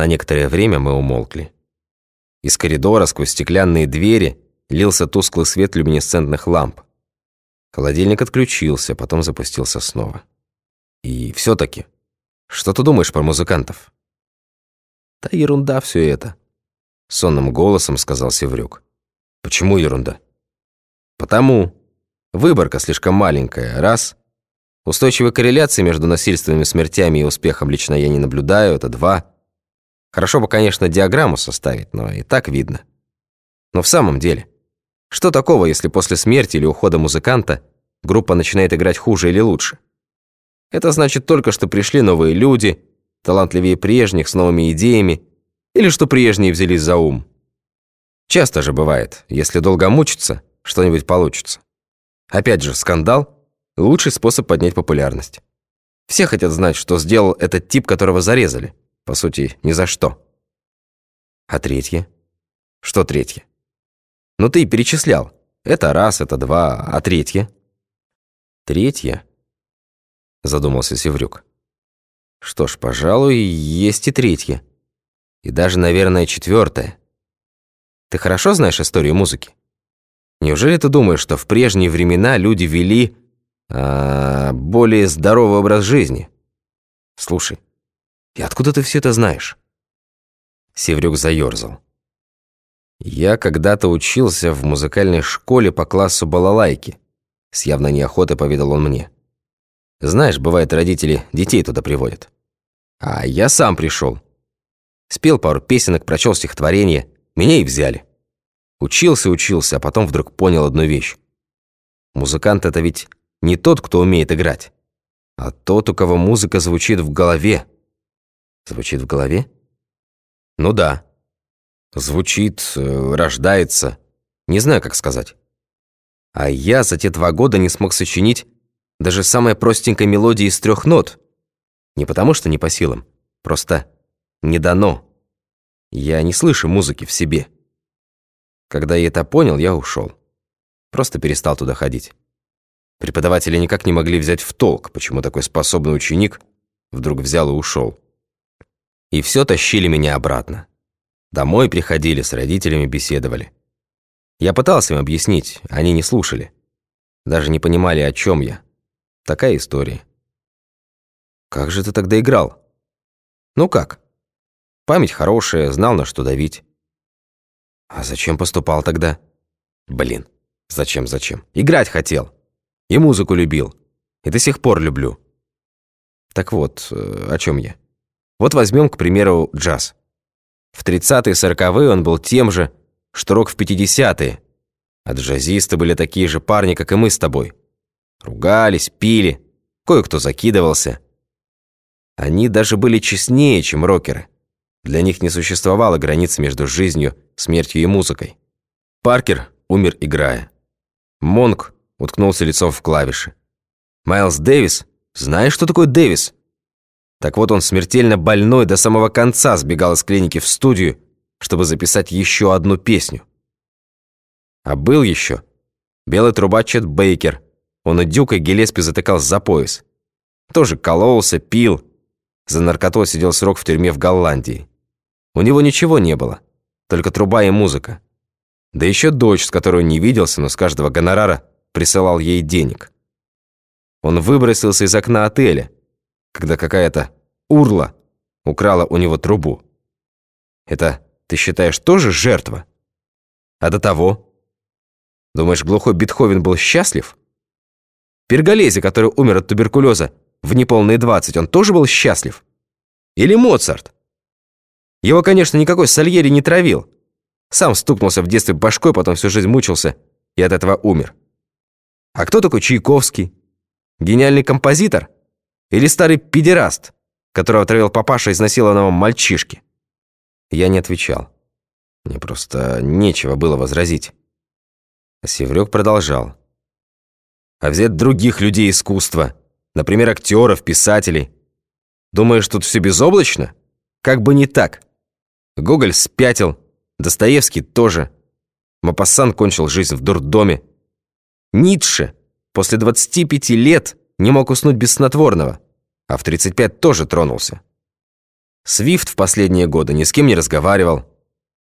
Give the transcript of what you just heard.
На некоторое время мы умолкли. Из коридора сквозь стеклянные двери лился тусклый свет люминесцентных ламп. Холодильник отключился, потом запустился снова. И все-таки, что ты думаешь про музыкантов? Да ерунда все это. Сонным голосом сказал Севрюк. Почему ерунда? Потому. Выборка слишком маленькая, раз. Устойчивой корреляции между насильственными смертями и успехом лично я не наблюдаю, это два. Хорошо бы, конечно, диаграмму составить, но и так видно. Но в самом деле, что такого, если после смерти или ухода музыканта группа начинает играть хуже или лучше? Это значит только, что пришли новые люди, талантливее прежних, с новыми идеями, или что прежние взялись за ум. Часто же бывает, если долго мучиться, что-нибудь получится. Опять же, скандал – лучший способ поднять популярность. Все хотят знать, что сделал этот тип, которого зарезали. По сути, ни за что. А третье? Что третье? Ну ты перечислял. Это раз, это два, а третье? Третье? Задумался Севрюк. Что ж, пожалуй, есть и третье. И даже, наверное, четвертое. Ты хорошо знаешь историю музыки? Неужели ты думаешь, что в прежние времена люди вели э, более здоровый образ жизни? Слушай, и откуда ты все это знаешь?» Севрюк заерзал. «Я когда-то учился в музыкальной школе по классу балалайки», с явной неохотой поведал он мне. «Знаешь, бывает, родители детей туда приводят. А я сам пришел. Спел пару песенок, прочел стихотворение, меня и взяли. Учился, учился, а потом вдруг понял одну вещь. Музыкант — это ведь не тот, кто умеет играть, а тот, у кого музыка звучит в голове, Звучит в голове? Ну да. Звучит, э, рождается. Не знаю, как сказать. А я за те два года не смог сочинить даже самой простенькой мелодии из трех нот. Не потому что не по силам, просто не дано. Я не слышу музыки в себе. Когда я это понял, я ушел. Просто перестал туда ходить. Преподаватели никак не могли взять в толк, почему такой способный ученик вдруг взял и ушел. И все тащили меня обратно. Домой приходили, с родителями беседовали. Я пытался им объяснить, они не слушали. Даже не понимали, о чем я. Такая история. Как же ты тогда играл? Ну как? Память хорошая, знал, на что давить. А зачем поступал тогда? Блин, зачем, зачем? Играть хотел. И музыку любил. И до сих пор люблю. Так вот, э, о чем я? Вот возьмем, к примеру, джаз. В 30-е 40-е он был тем же, что рок в 50-е. А джазисты были такие же парни, как и мы с тобой. Ругались, пили, кое-кто закидывался. Они даже были честнее, чем рокеры. Для них не существовало границы между жизнью, смертью и музыкой. Паркер умер, играя. Монк уткнулся лицом в клавиши. Майлз Дэвис, знаешь, что такое Дэвис? Так вот он смертельно больной до самого конца сбегал из клиники в студию, чтобы записать еще одну песню. А был еще белый трубач Чет Бейкер. Он и Дюка Гелеспи затыкал за пояс. Тоже кололся, пил. За наркоту сидел срок в тюрьме в Голландии. У него ничего не было, только труба и музыка. Да еще дочь, с которой не виделся, но с каждого гонорара присылал ей денег. Он выбросился из окна отеля, когда какая-то урла украла у него трубу. Это, ты считаешь, тоже жертва? А до того? Думаешь, глухой Бетховен был счастлив? Перголези, который умер от туберкулеза в неполные 20, он тоже был счастлив? Или Моцарт? Его, конечно, никакой Сальери не травил. Сам стукнулся в детстве башкой, потом всю жизнь мучился и от этого умер. А кто такой Чайковский? Гениальный композитор? Или старый педераст, которого отравил папаша изнасилованного мальчишки? Я не отвечал. Мне просто нечего было возразить. А Севрёк продолжал. А взять других людей искусства, например, актеров, писателей. Думаешь, тут все безоблачно? Как бы не так. Гоголь спятил, Достоевский тоже. Мапассан кончил жизнь в дурдоме. Ницше после 25 лет не мог уснуть без снотворного, а в 35 тоже тронулся. Свифт в последние годы ни с кем не разговаривал.